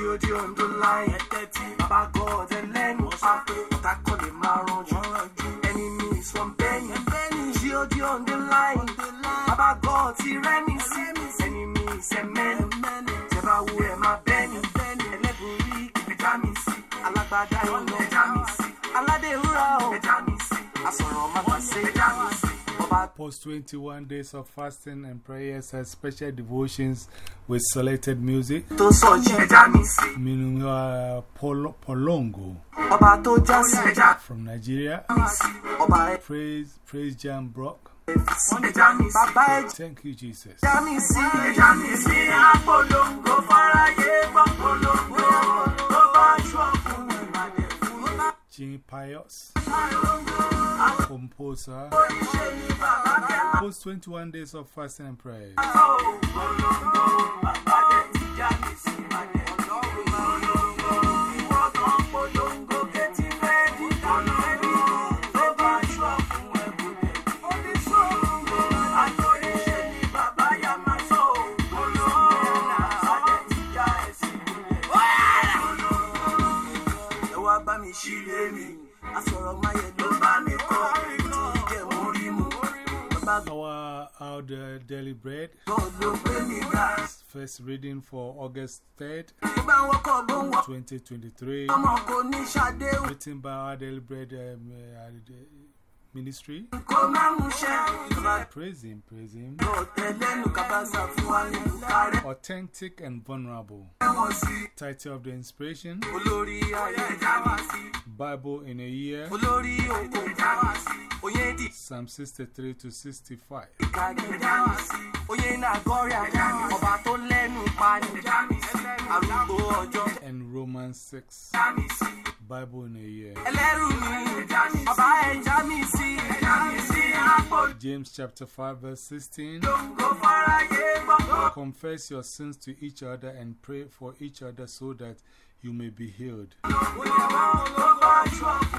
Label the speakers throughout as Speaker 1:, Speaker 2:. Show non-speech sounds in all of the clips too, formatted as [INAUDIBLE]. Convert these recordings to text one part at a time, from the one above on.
Speaker 1: Jíojí Ondo line. Bàbá God ẹlẹ́nu pápẹ́. Ọ̀tá kò lè máa ranjú. Enemies from Benny. Jíojí Ondo line. Bàbá God ti rẹ́mi sí. Enemies ẹ̀mẹ́nu. Tẹ̀bá wo ẹ̀ bẹ́ni. Ẹlẹ́bùrí ẹja mi sí. Alágbádá iná ẹja mi sí. Aládé o ẹja mi sí. Asọ̀rọ̀ sí.
Speaker 2: Post 21 days of fasting and prayers and special devotions with selected music.
Speaker 1: tó sọ̀jí ẹja mi sí.
Speaker 2: Meaning uh, Pol Polongo
Speaker 1: Ọba tó já sí ẹja
Speaker 2: from Nigeria.
Speaker 1: mi sí. Ọba ẹ̀
Speaker 2: Praise, praise Jam Brock.
Speaker 1: ẹja mi sí. Bàbá ẹja
Speaker 2: Thank you, Jesus.
Speaker 1: ẹja mi sí. Ẹja mi sí. Apolongo fáráyé gbọ́ polongo. Tó bá ṣọ́ọ̀kùn ìbàdàn fún.
Speaker 2: Jean Pius, composer. Post 21 days of fasting and prayers.
Speaker 1: Asọ̀rọ̀ ló bá mi kọ́, nítorí jẹ́ mo rí mu. Bàbá
Speaker 2: Our, our uh, daily bread,
Speaker 1: God ló gbé mi ga.
Speaker 2: first reading for August 3rd,
Speaker 1: Ìgbà wọ́kọ̀ bó ń wọ́
Speaker 2: 2023.
Speaker 1: ọmọ kò ní ṣàdéhùn
Speaker 2: Written by our daily bread um, uh, uh, ministry. Praise Him, praise Him. Authentic and vulnerable. Title of the inspiration. Bible in a year, Psalm 63 to 65. And Romans 6.
Speaker 1: Ẹja mi sí.
Speaker 2: Bible in a year. James chapter 5, verse 16.
Speaker 1: lóńgó fáráyé gbọ́.
Speaker 2: Confess your sins to each other and pray for each other so that you may be healed.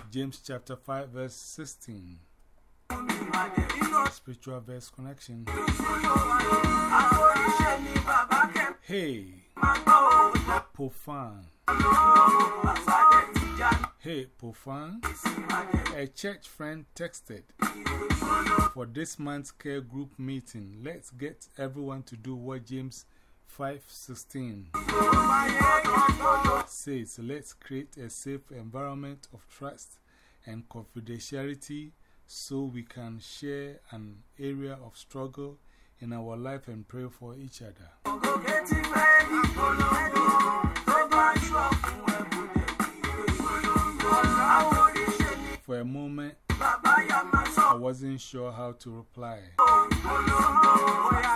Speaker 2: James chapter 5, verse 16. Spiritual verse connection. Hey, Poh Fang. Hey, Poh Fang. A church friend texted for this month's care group meeting. Let's get everyone to do what James 5:16 says. Let's create a safe environment of trust and confidentiality so we can share an area of struggle in our life and pray for each other. For a moment, I wasn't sure how to reply.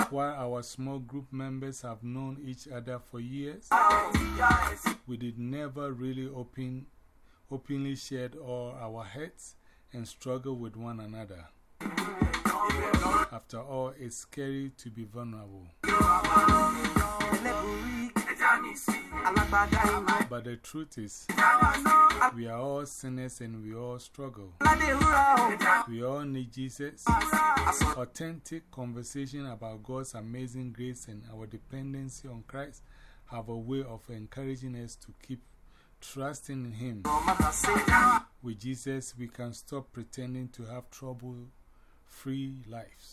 Speaker 2: While our small group members have known each other for years, we did never really open, openly share all our heads and struggle with one another. After all, it's scary to be vulnerable. But the truth is, we are all sinners and we all struggle. We all need Jesus. Authentic conversation about God's amazing grace and our dependency on Christ have a way of encouraging us to keep trusting in Him. With Jesus, we can stop pretending to have trouble free lives.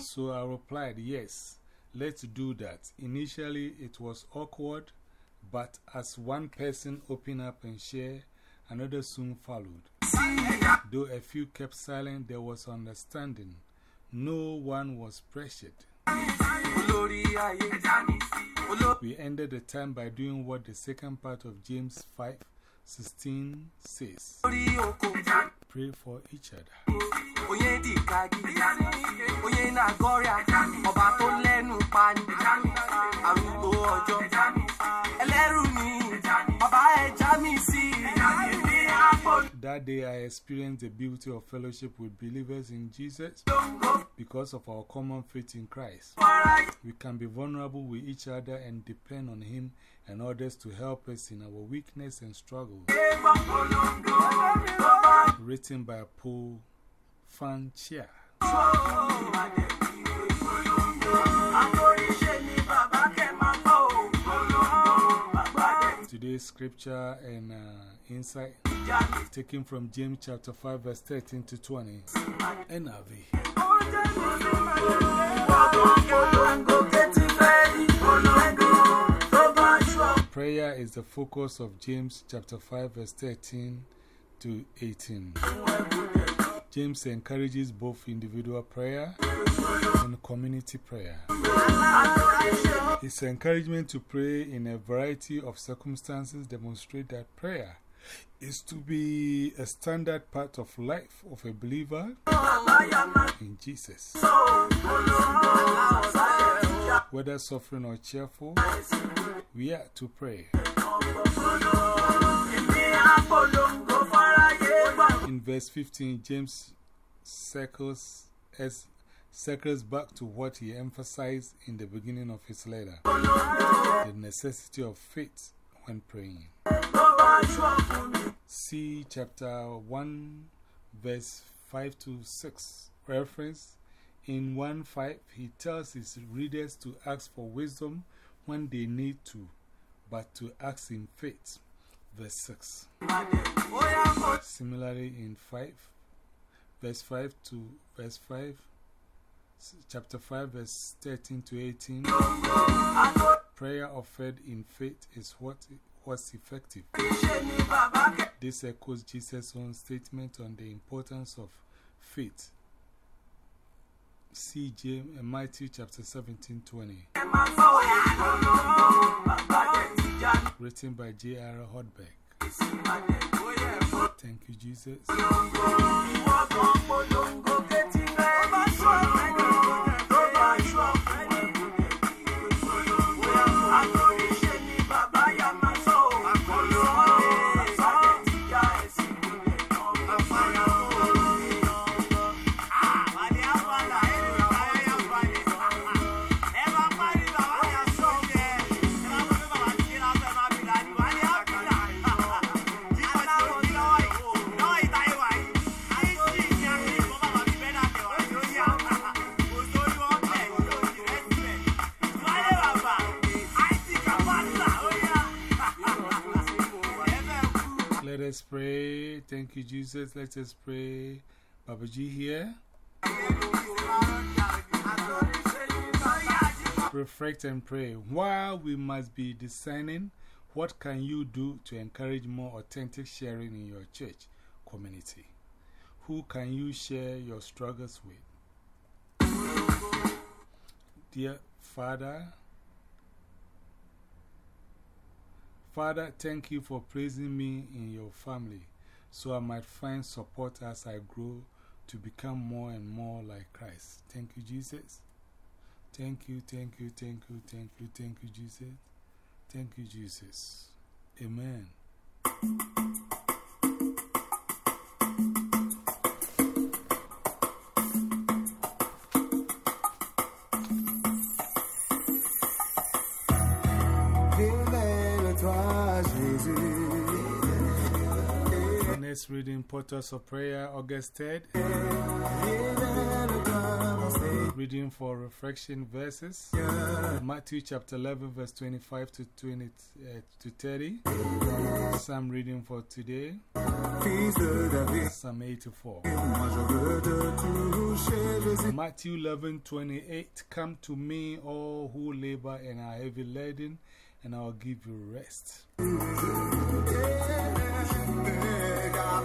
Speaker 2: So I replied, Yes, let's do that. Initially, it was awkward, but as one person opened up and shared, another soon followed. Though a few kept silent, there was understanding. No one was pressured. We ended the time by doing what the second part of James 5 16 says. Pray for each other.
Speaker 1: Oyè dì kagi. Oyè náà gọ́rí ajá mi. Ọba tó lẹ́nu pa ni. Arúgbó ọjọ́. Ẹlẹ́rù mi. Ọba ẹja mi sí.
Speaker 2: That day, I experienced the beauty of fellowship with believers in Jesus because of our common faith in Christ. We can be vulnerable with each other and depend on Him and others to help us in our weakness and struggle. Written by Paul Today's scripture and uh, insight taken from James chapter 5, verse 13 to 20. NRV. Prayer is the focus of James chapter 5, verse 13 to 18. James encourages both individual prayer and community prayer. His encouragement to pray in a variety of circumstances demonstrate that prayer is to be a standard part of life of a believer in Jesus. Whether suffering or cheerful, we are to pray. In verse 15, James circles, circles back to what he emphasized in the beginning of his letter the necessity of faith when praying. See chapter 1, verse 5 to 6 reference. In 1 5, he tells his readers to ask for wisdom when they need to, but to ask in faith. Verse 6. Similarly, in 5, verse 5 to verse 5, chapter 5, verse 13 to 18, prayer offered in faith is what was effective. This echoes Jesus' own statement on the importance of faith. See James, Matthew chapter 17 20. Written by J.R. Hudberg. Thank you, Jesus. Thank you, Jesus. Let us pray. Baba Babaji here. Reflect and pray. While we must be discerning, what can you do to encourage more authentic sharing in your church community? Who can you share your struggles with? Dear Father, Father, thank you for praising me in your family so I might find support as I grow to become more and more like Christ. Thank you, Jesus. Thank you, thank you, thank you, thank you, thank you, Jesus. Thank you, Jesus. Amen. Next reading, Portals of Prayer, August 3rd.
Speaker 1: Révèle-toi, mon Seigneur.
Speaker 2: Reading for reflection verses Matthew chapter 11, verse 25 to, 20, uh, to 30. Psalm reading for today, Psalm 84.
Speaker 1: moi je veux te toucher, Jésus.
Speaker 2: Matthew 11, 28. Come to me, all who labor and are heavy laden, and I'll give you rest.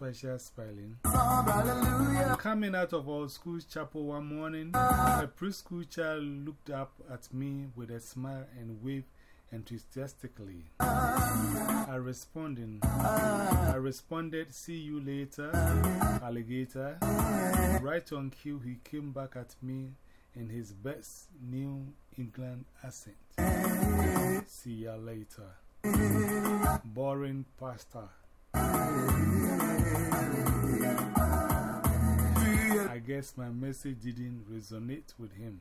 Speaker 2: Special spelling. Coming out of our school's chapel one morning, a preschool child looked up at me with a smile and waved enthusiastically. I responded, I responded, see you later, alligator. Right on cue, he came back at me in his best New England accent. See ya later. Boring pastor. Guess my message didn't resonate with him.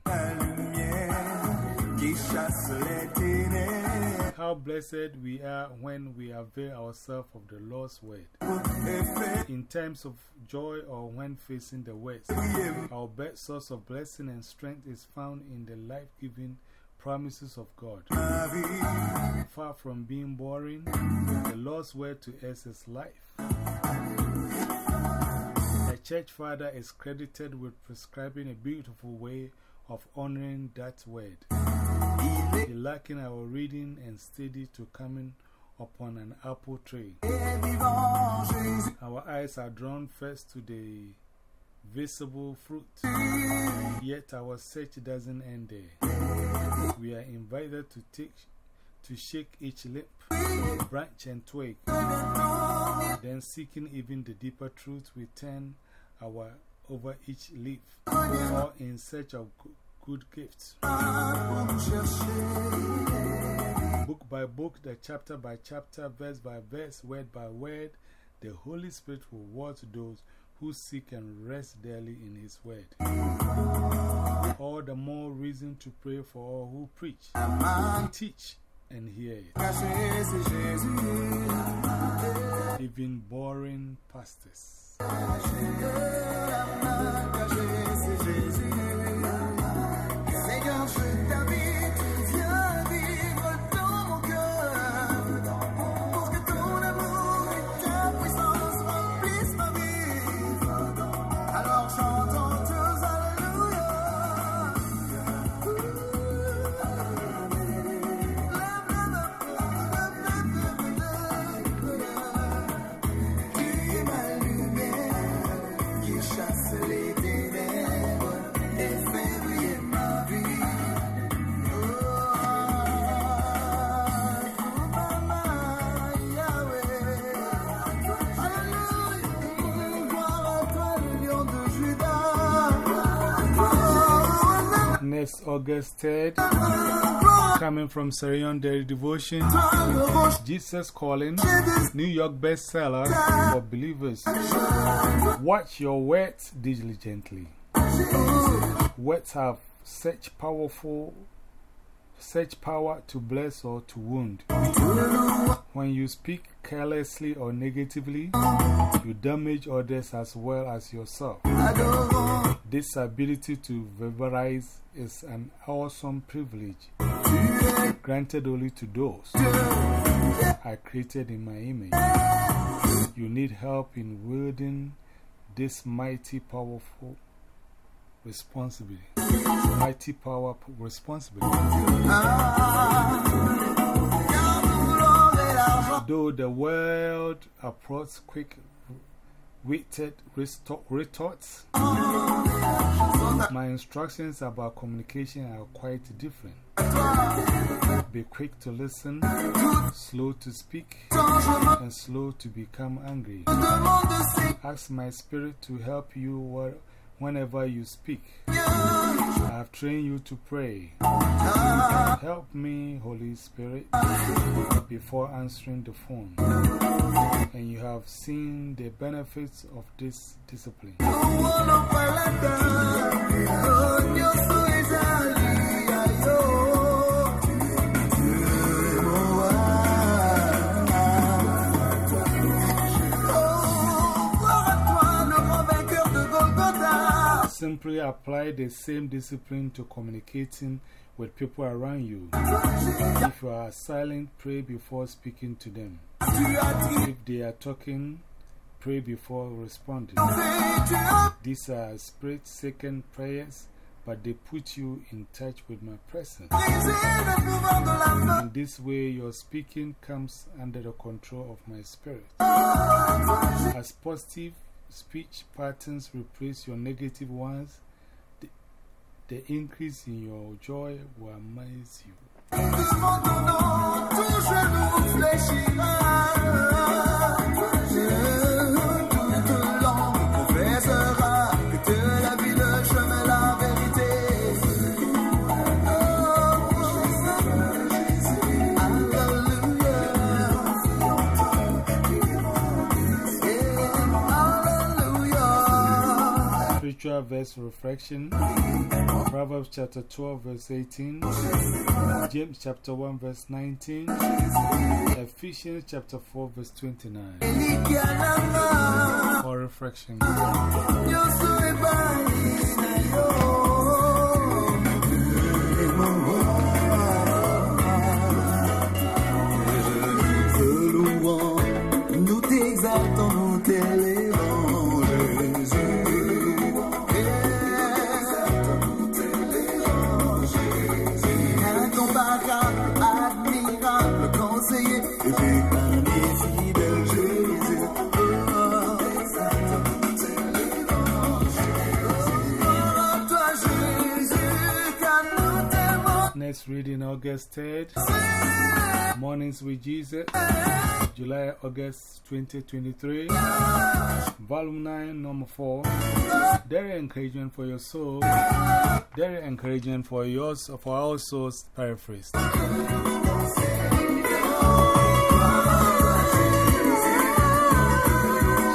Speaker 2: How blessed we are when we avail ourselves of the Lord's word. In times of joy or when facing the worst, our best source of blessing and strength is found in the life giving promises of God. Far from being boring, the Lord's word to us is life. Church father is credited with prescribing a beautiful way of honoring that word. He likened our reading and study to coming upon an apple tree. Our eyes are drawn first to the visible fruit, yet our search doesn't end there. We are invited to take to shake each lip, branch, and twig. Then, seeking even the deeper truth, we turn our over each leaf, all in search of good gifts. Book by book, the chapter by chapter, verse by verse, word by word, the Holy Spirit will watch those who seek and rest daily in His word. All the more reason to pray for all who preach, teach, and hear it. Even boring pastors.
Speaker 1: 爱是个浪
Speaker 2: 漫。August 3rd, coming from Sarah Young Daily Devotion, Jesus Calling, New York bestseller for believers. Watch your words diligently. Words have such powerful, such power to bless or to wound. When you speak carelessly or negatively, you damage others as well as yourself. This ability to verbalize is an awesome privilege granted only to those I created in my image. You need help in wielding this mighty, powerful responsibility. Mighty power responsibility. Though the world approaches quick witted retorts, my instructions about communication are quite different. Be quick to listen, slow to speak, and slow to become angry. Ask my spirit to help you whenever you speak. I have trained you to pray. Help me, Holy Spirit, before answering the phone. And you have seen the benefits of this discipline. Simply apply the same discipline to communicating with people around you. If you are silent, pray before speaking to them. If they are talking, pray before responding. These are spirit second prayers, but they put you in touch with my presence. In this way, your speaking comes under the control of my spirit. As positive speech patterns replace your negative ones, the, the increase in your joy will amaze you. Spiritual verse reflection Proverbs chapter 12, verse 18, James chapter 1, verse 19, Ephesians chapter 4, verse 29. For reflection. Next reading August 3rd. Mornings with Jesus. July, August 2023. Volume 9, number 4. Daily encouragement for your soul. Daily encouragement for yours, for our souls, paraphrased.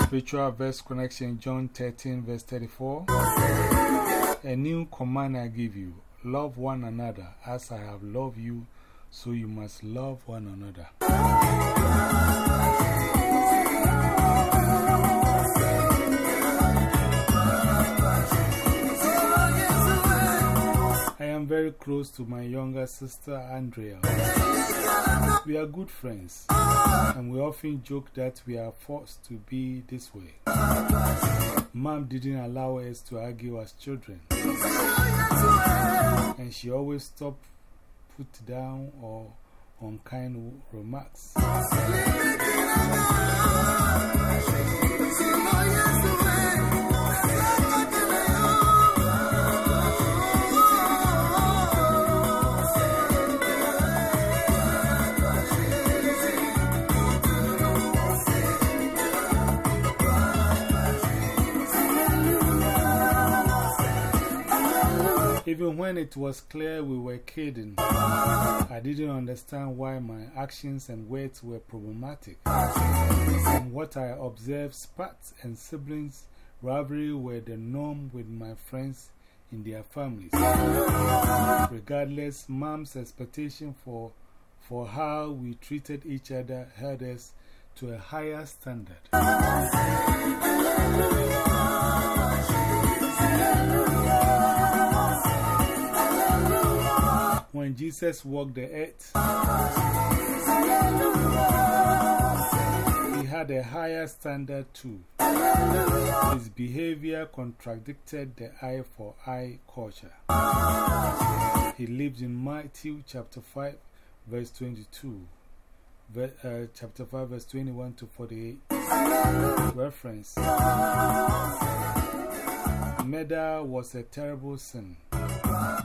Speaker 2: Spiritual verse connection, John 13, verse 34. A new command I give you love one another as I have loved you, so you must love one another. I am very close to my younger sister Andrea. We are good friends, and we often joke that we are forced to be this way. Mom didn't allow us to argue as children, and she always stopped, put down, or unkind remarks. [LAUGHS] Even when it was clear we were kidding, I didn't understand why my actions and words were problematic. And what I observed, spats and siblings rivalry were the norm with my friends in their families. Regardless, mom's expectation for, for how we treated each other held us to a higher standard. When Jesus walked the earth, he had a higher standard too. His behavior contradicted the eye for eye culture. He lived in Matthew chapter 5, verse 22, ver, uh, chapter 5, verse 21 to 48. Reference Murder was a terrible sin.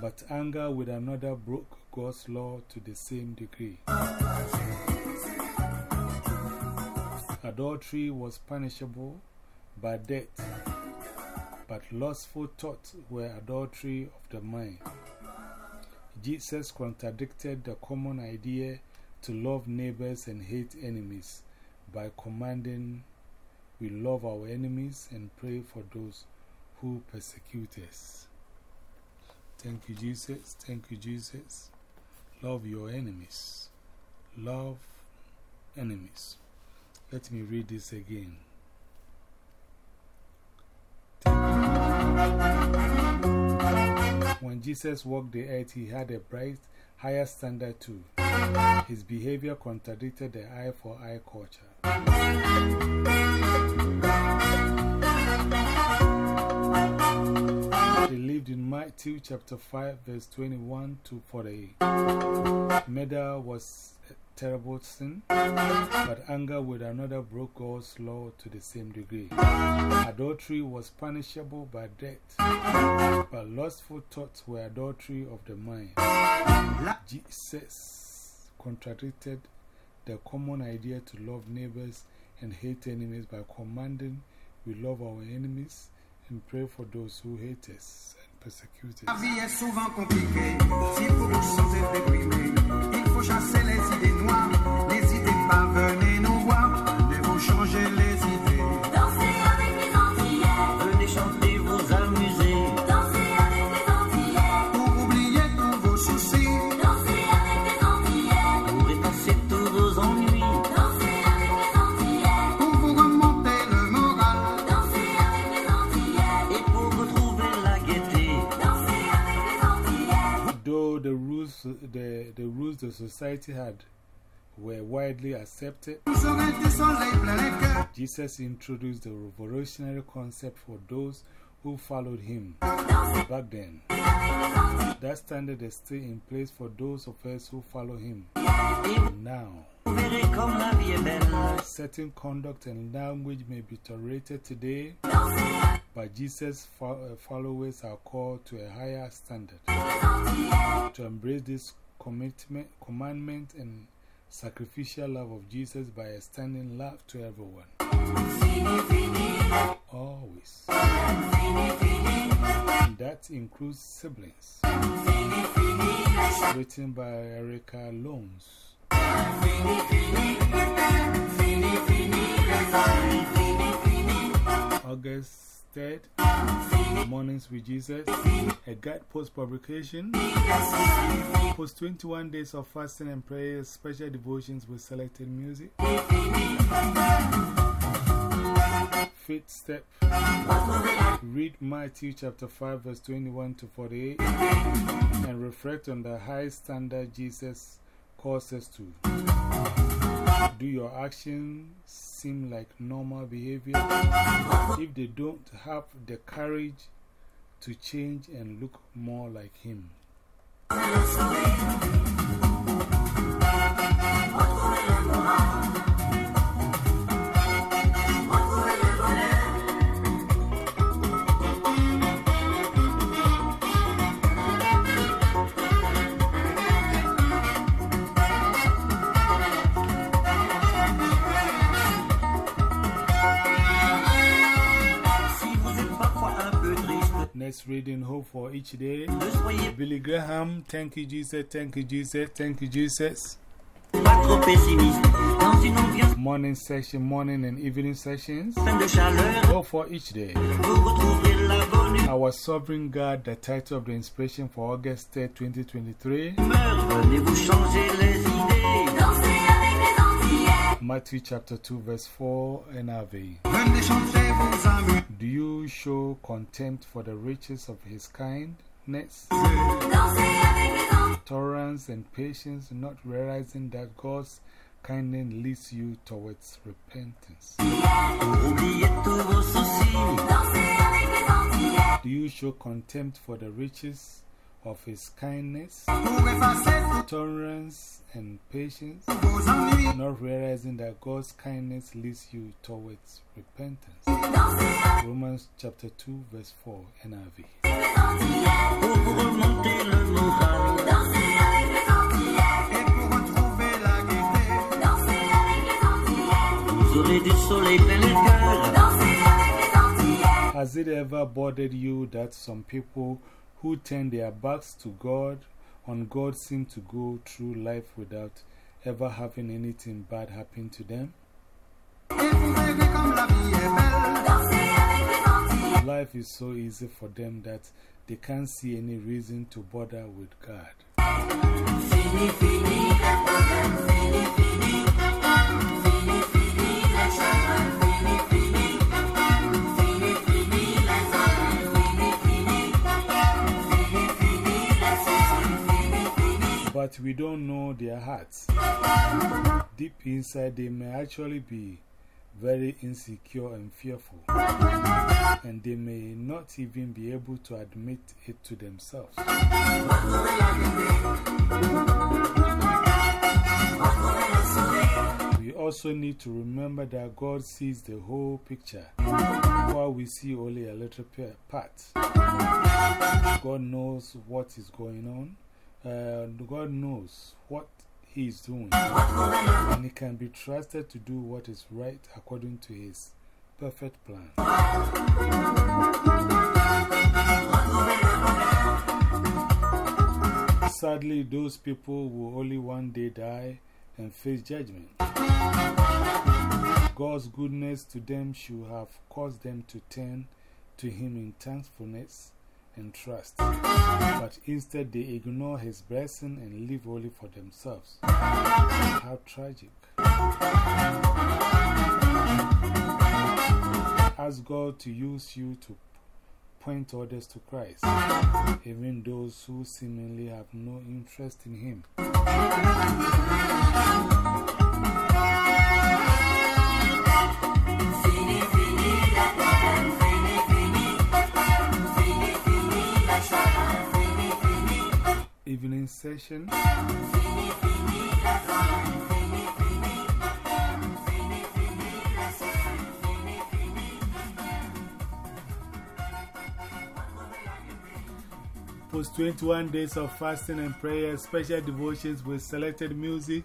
Speaker 2: But anger with another broke God's law to the same degree. Adultery was punishable by death, but lustful thoughts were adultery of the mind. Jesus contradicted the common idea to love neighbors and hate enemies by commanding we love our enemies and pray for those who persecute us. Thank you, Jesus. Thank you, Jesus. Love your enemies. Love enemies. Let me read this again. When Jesus walked the earth, he had a bright, higher standard too. His behavior contradicted the eye for eye culture. He lived in Matthew chapter 5, verse 21 to 48. Murder was a terrible sin, but anger with another broke God's law to the same degree. Adultery was punishable by death, but lustful thoughts were adultery of the mind. Jesus contradicted the common idea to love neighbors and hate enemies by commanding we love our enemies and pray for those who hate us and persecute us.
Speaker 3: The, rules
Speaker 2: the the, rules the society had were widely accepted. Jesus introduced the revolutionary concept for those who followed him back then. That standard is still in place for those of us who follow him now. Certain conduct and language may be tolerated today, but Jesus' uh, followers are called to a higher standard. To embrace this commitment, commandment and sacrificial love of Jesus by extending love to everyone. Always. And that includes siblings. Written by Ericka Loynes. August 3rd, Mornings with Jesus, a guide post publication, post 21 days of fasting and prayer, special devotions with selected music, fifth step, read Matthew chapter 5, verse 21 to 48, and reflect on the high standard Jesus calls us to. Do your actions seem like normal behavior? If they don't have the courage to change and look more like Him. Reading, Hope for Each Day. Billy Graham, thank you, Jesus, thank you, Jesus, thank you, Jesus.
Speaker 4: pas trop pessimiste. Dans une ambiance
Speaker 2: Morning session, morning and evening sessions.
Speaker 4: pleine de chaleur,
Speaker 2: Hope for each day.
Speaker 4: vous retrouverez la bonne
Speaker 2: Our Sovereign God, the title of the inspiration for August 3rd, 2023.
Speaker 4: humeur. Venez vous changer les idées.
Speaker 2: Matthew chapter 2, verse 4 NRV. Do you show contempt for the riches of his kindness, tolerance, and patience, not realizing that God's kindness leads you towards repentance? Do you show contempt for the riches of his kindness, tolerance, and patience, not realizing that God's kindness leads you towards repentance? Romans chapter 2, verse 4 NRV.
Speaker 4: Pour vous remonter le moral.
Speaker 5: Et pour retrouver la gaieté.
Speaker 4: Vous aurez du soleil plein les cœurs.
Speaker 2: Has it ever bothered you that some people who turn their backs to God, on God, seem to go through life without ever having anything bad happen to them? Life is so easy for them that they can't see any reason to bother with God. But we don't know their hearts. Deep inside, they may actually be very insecure and fearful, and they may not even be able to admit it to themselves. We also need to remember that God sees the whole picture, while we see only a little part. God knows what is going on, and God knows what He is doing, and He can be trusted to do what is right according to His perfect plan. Sadly, those people will only one day die and face judgment. God's goodness to them should have caused them to turn to Him in thankfulness and trust. But instead, they ignore His blessing and live only for themselves. How tragic. Ask God to use you to point others to Christ, even those who seemingly have no interest in Him. Evening session. Post 21 days of fasting and prayer, special devotions with selected music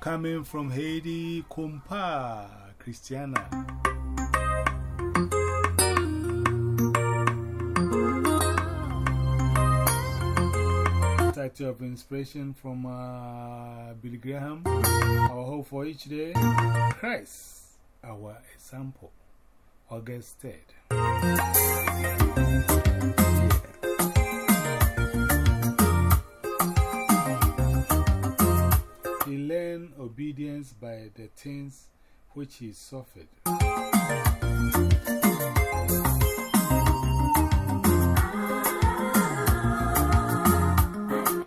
Speaker 2: coming from Haiti, Kumpa, Christiana. Of inspiration from uh, Billy Graham. Our hope for each day Christ, our example. August 3rd. He learned obedience by the things which he suffered.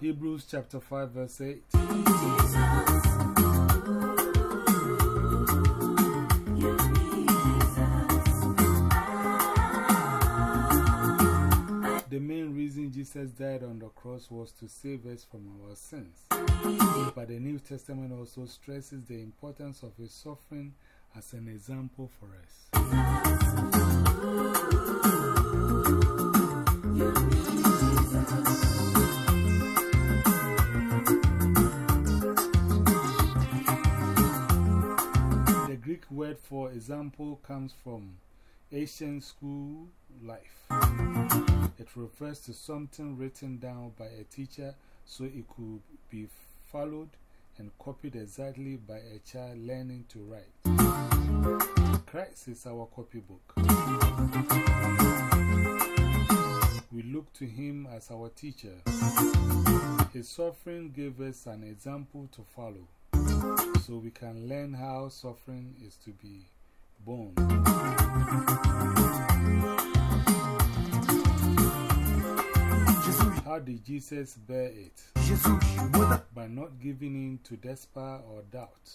Speaker 2: Hebrews chapter 5, verse 8. The main reason Jesus died on the cross was to save us from our sins. But the New Testament also stresses the importance of his suffering as an example for us. Greek word for example comes from ancient school life. It refers to something written down by a teacher so it could be followed and copied exactly by a child learning to write. Christ is our copybook. We look to him as our teacher. His suffering gave us an example to follow, so we can learn how suffering is to be borne. How did Jesus bear it? By not giving in to despair or doubt,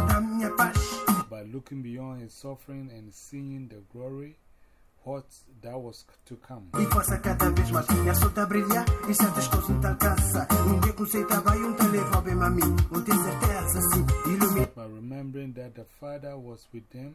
Speaker 2: by looking beyond his suffering and seeing the glory, what that was to come.
Speaker 5: E força cada vez mais minha a brilhar E certas coisas não tá alcança Um dia conceitava e um te levou bem a mim Um ter certeza Ilumina
Speaker 2: By remembering that the Father was with them,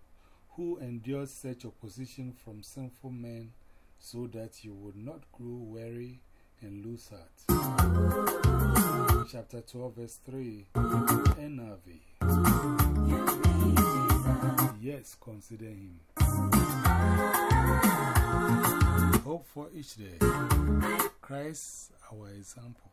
Speaker 2: who endured such opposition from sinful men, so that you would not grow weary and lose heart. Chapter 12, verse 3 NRV. Yes, consider him. Hope for each day. Christ, our example.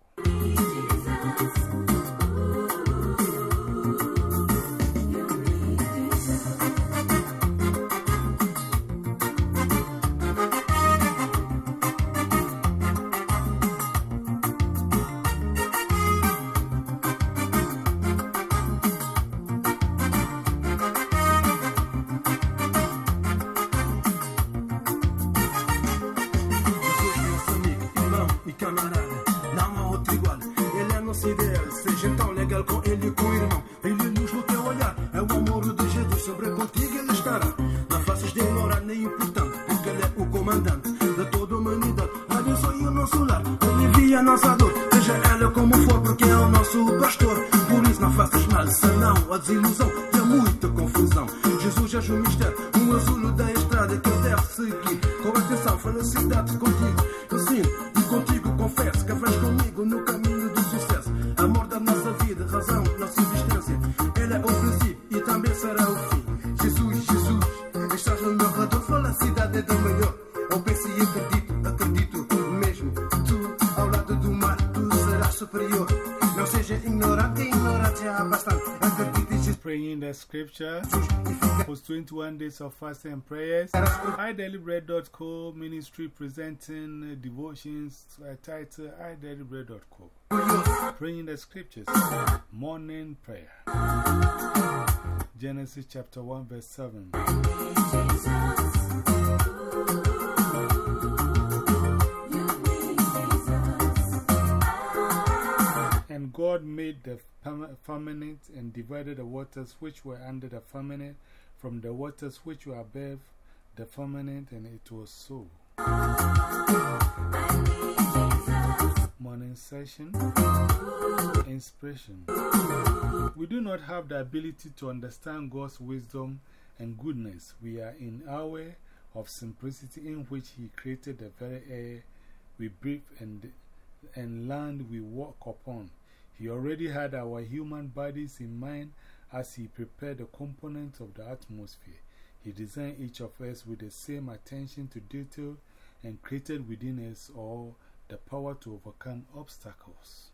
Speaker 2: Scripture was 21 days of fasting and prayers. idailybread.co ministry presenting devotions uh, titled idailybread.co. Praying the scriptures, morning prayer. Genesis chapter 1, verse 7. God made the firmament and divided the waters which were under the firmament from the waters which were above the firmament, and it was so. Morning session Inspiration. We do not have the ability to understand God's wisdom and goodness. We are in our way of simplicity in which He created the very air we breathe and, and land we walk upon. He already had our human bodies in mind as He prepared the components of the atmosphere. He designed each of us with the same attention to detail and created within us all the power to overcome obstacles.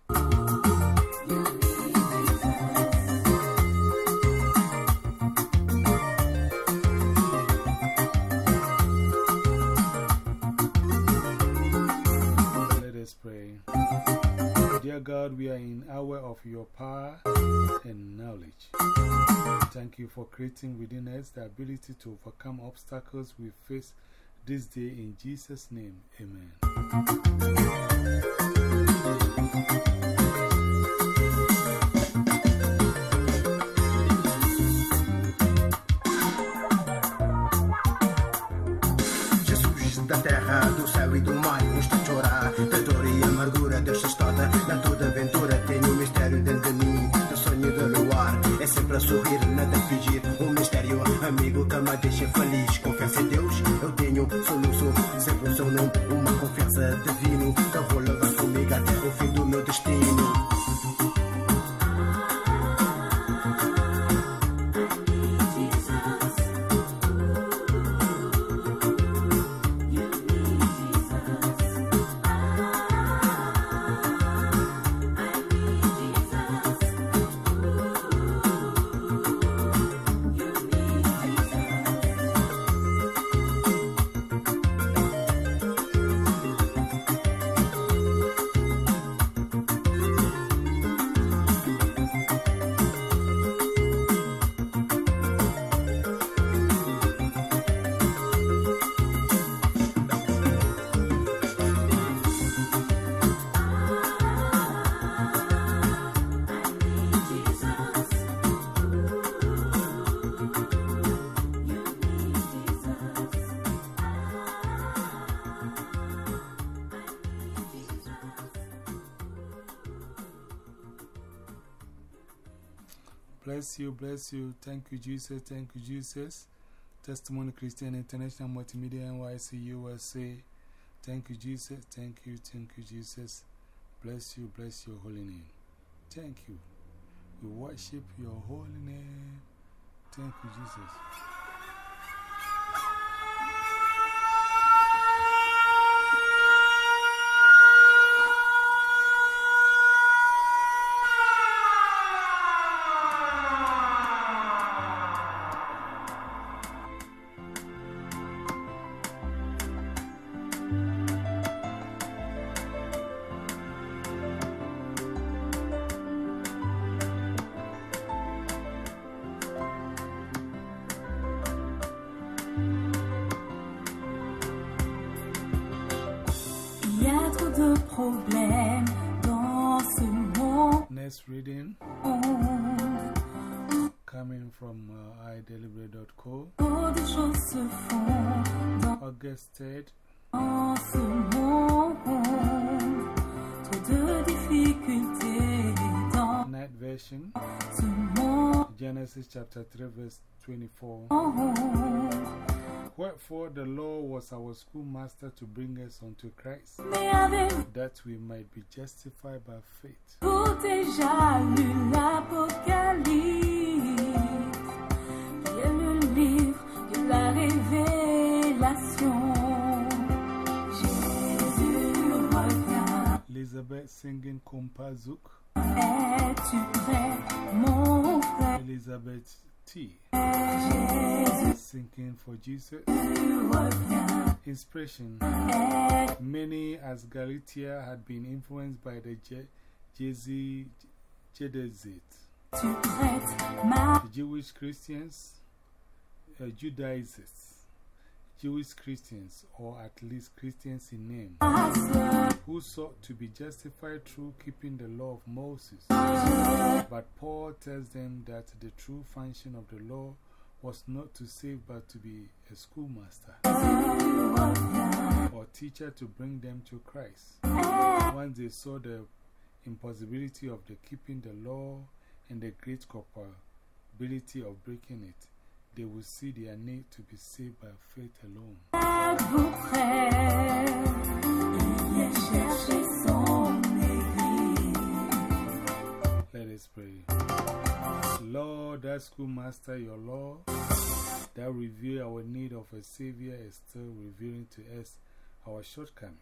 Speaker 2: God, we are in hour of your power and knowledge. Thank you for creating within us the ability to overcome obstacles we face this day in Jesus' name. Amen.
Speaker 5: Sorrir, nada fingir. Um mistério amigo me deixa feliz.
Speaker 2: Bless you, bless you. Thank you, Jesus. Thank you, Jesus. Testimony Christian International Multimedia NYC USA. Thank you, Jesus. Thank you, thank you, Jesus. Bless you, bless your holy name. Thank you. We worship your holy name. Thank you, Jesus. Chapter 3, verse 24. Wherefore the law was our schoolmaster to bring us unto Christ, that we might be justified by faith.
Speaker 3: déjà lu l'Apocalypse Qui est le livre de la révélation Jésus revient
Speaker 2: Elizabeth singing Kompazuk. Elizabeth T. Sinking for Jesus. Inspiration. Many as Galatia had been influenced by the Jay-Z Jedezit. Jewish Christians, uh, Judaizers, Jewish Christians, or at least Christians in name, who sought to be justified through keeping the law of Moses. But Paul tells them that the true function of the law was not to save but to be a schoolmaster or teacher to bring them to Christ. Once they saw the impossibility of the keeping the law and the great culpability of breaking it, they will see their need to be saved by faith alone. Let us pray. Lord, that schoolmaster, your law, that reveal our need of a Savior, is still revealing to us our shortcomings.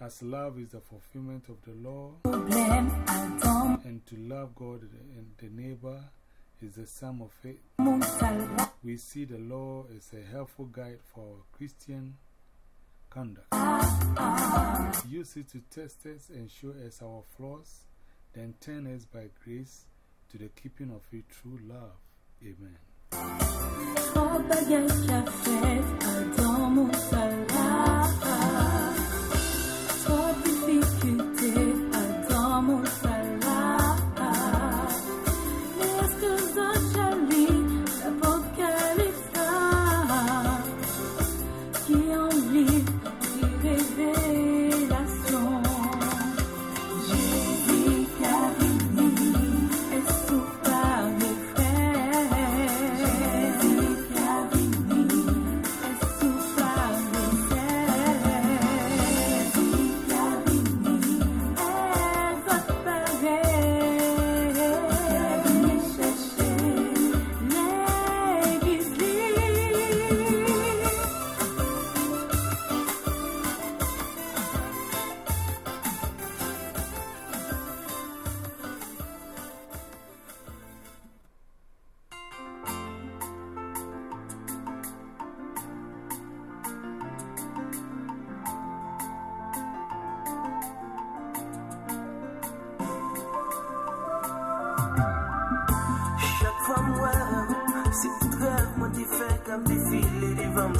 Speaker 2: As love is the fulfillment of the law, and to love God and the neighbor is the sum of it, we see the law as a helpful guide for Christian conduct. Use it to test us and show us our flaws, then turn us by grace to the keeping of it through love. Amen.
Speaker 1: Chaque comme des filets, des vents me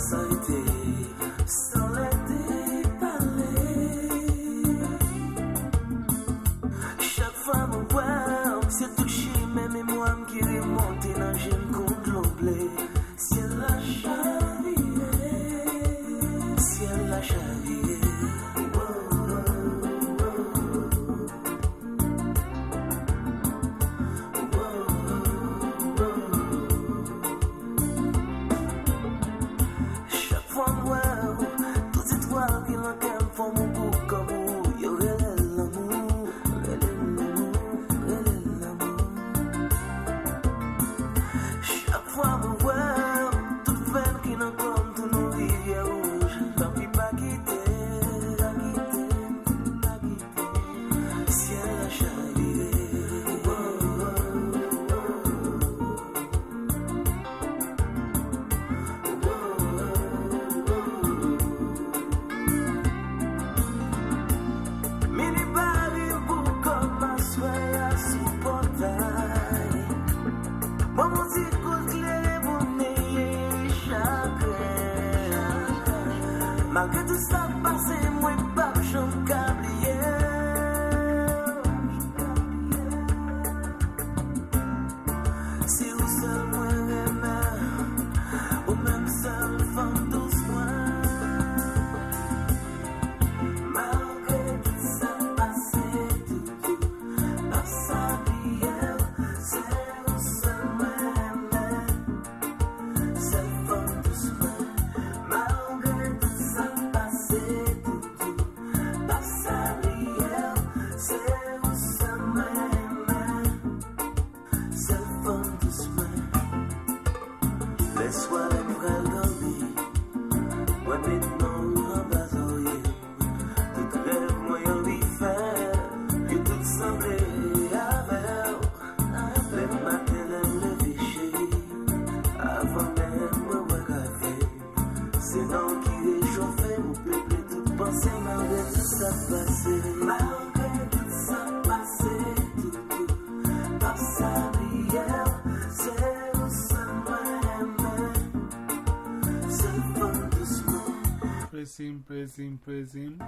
Speaker 2: praise Him, praise Him, praise Him.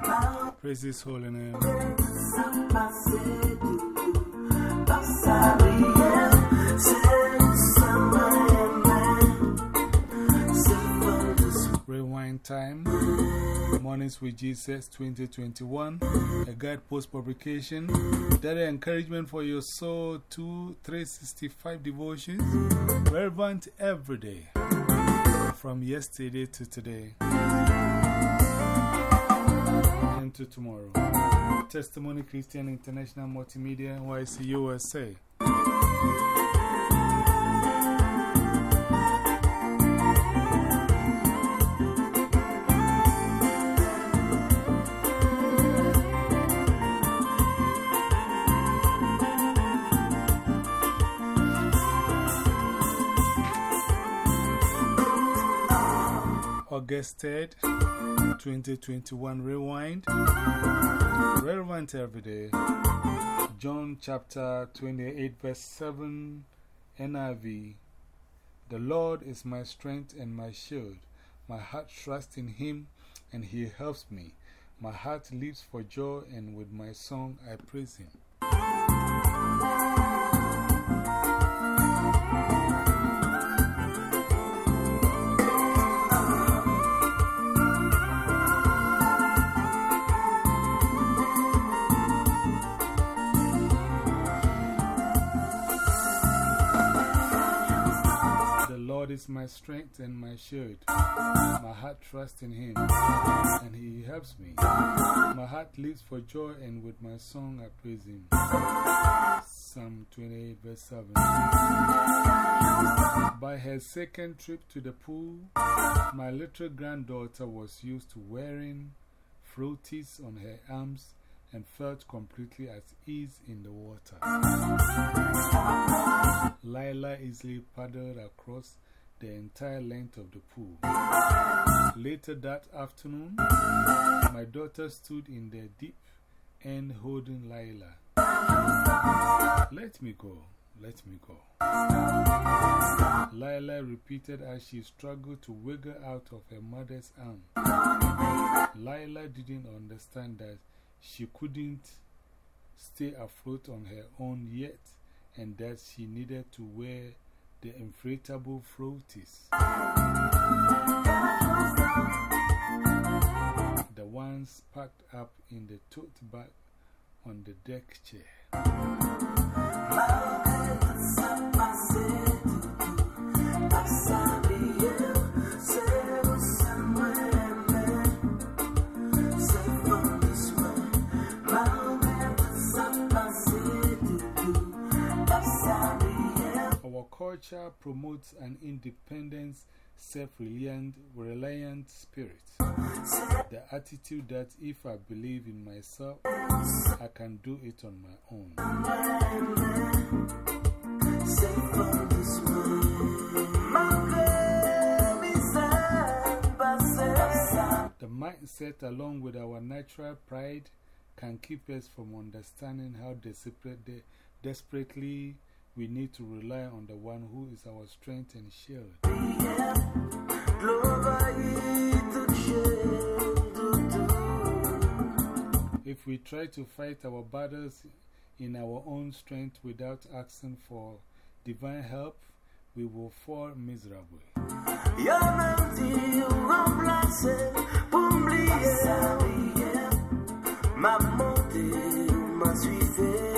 Speaker 2: Praise His holy name. Rewind time. Mornings with Jesus 2021. A guide post publication. Daily encouragement for your soul. Two 365 devotions. Relevant every day. From yesterday to today. To tomorrow. Testimony Christian International Multimedia, YC USA. August 3rd, 2021 Rewind. Relevant every day. John chapter 28, verse 7 NIV. The Lord is my strength and my shield. My heart trusts in Him and He helps me. My heart leaps for joy, and with my song I praise Him. Lord is my strength and my shield. My heart trusts in Him, and He helps me. My heart leaps for joy, and with my song I praise Him. Psalm 28, verse 7. By her second trip to the pool, my little granddaughter was used to wearing floaties on her arms and felt completely at ease in the water. Lila easily paddled across the entire length of the pool. Later that afternoon, my daughter stood in the deep end holding Lila. Let me go, let me go. Lila repeated as she struggled to wiggle out of her mother's arm. Lila didn't understand that she couldn't stay afloat on her own yet and that she needed to wear the inflatable floaties. The ones packed up in the tote bag on the deck chair. Our culture promotes an independent, self reliant spirit. The attitude that if I believe in myself, I can do it on my own. The mindset, along with our natural pride, can keep us from understanding how desperate, de desperately we need to rely on the one who is our strength and shield. If we try to fight our battles in our own strength without asking for divine help, we will fall miserably. The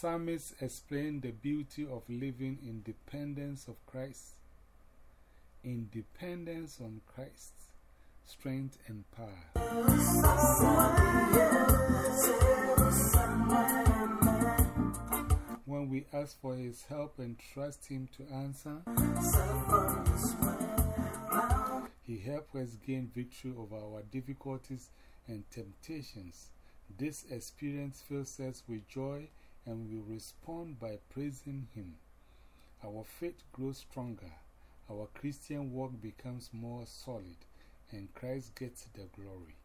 Speaker 2: psalmist explained the beauty of living in dependence of Christ, independence on Christ's strength and power. When we ask for His help and trust Him to answer, He helps us gain victory over our difficulties and temptations. This experience fills us with joy and we respond by praising Him. Our faith grows stronger, our Christian walk becomes more solid, and Christ gets the glory.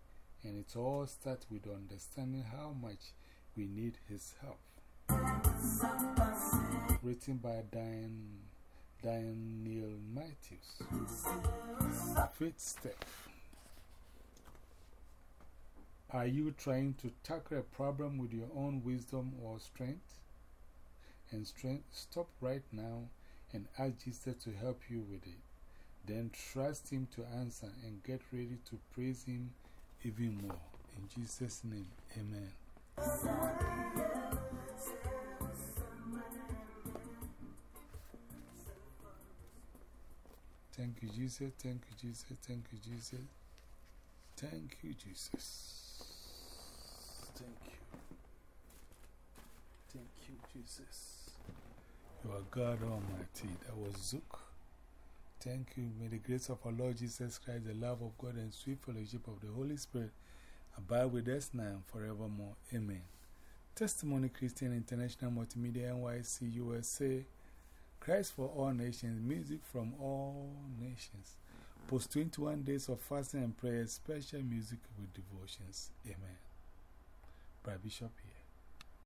Speaker 2: And it all starts with understanding how much we need His help. Written by Diane, Daniel Matthews. Faith step. Are you trying to tackle a problem with your own wisdom or strength? And strength, stop right now and ask Jesus to help you with it. Then trust Him to answer and get ready to praise Him even more. In Jesus' name, Amen. Thank you, Jesus. Thank you, Jesus. Thank you, Jesus. Thank you, Jesus. Thank you. Thank you, Jesus. You are God Almighty. That was Zook. Thank you. May the grace of our Lord Jesus Christ, the love of God, and sweet fellowship of the Holy Spirit abide with us now and forevermore. Amen. Testimony Christian International Multimedia NYC USA. Christ for all nations, music from all nations. Post 21 days of fasting and prayer, special music with devotions. Amen. Brad Bishop here.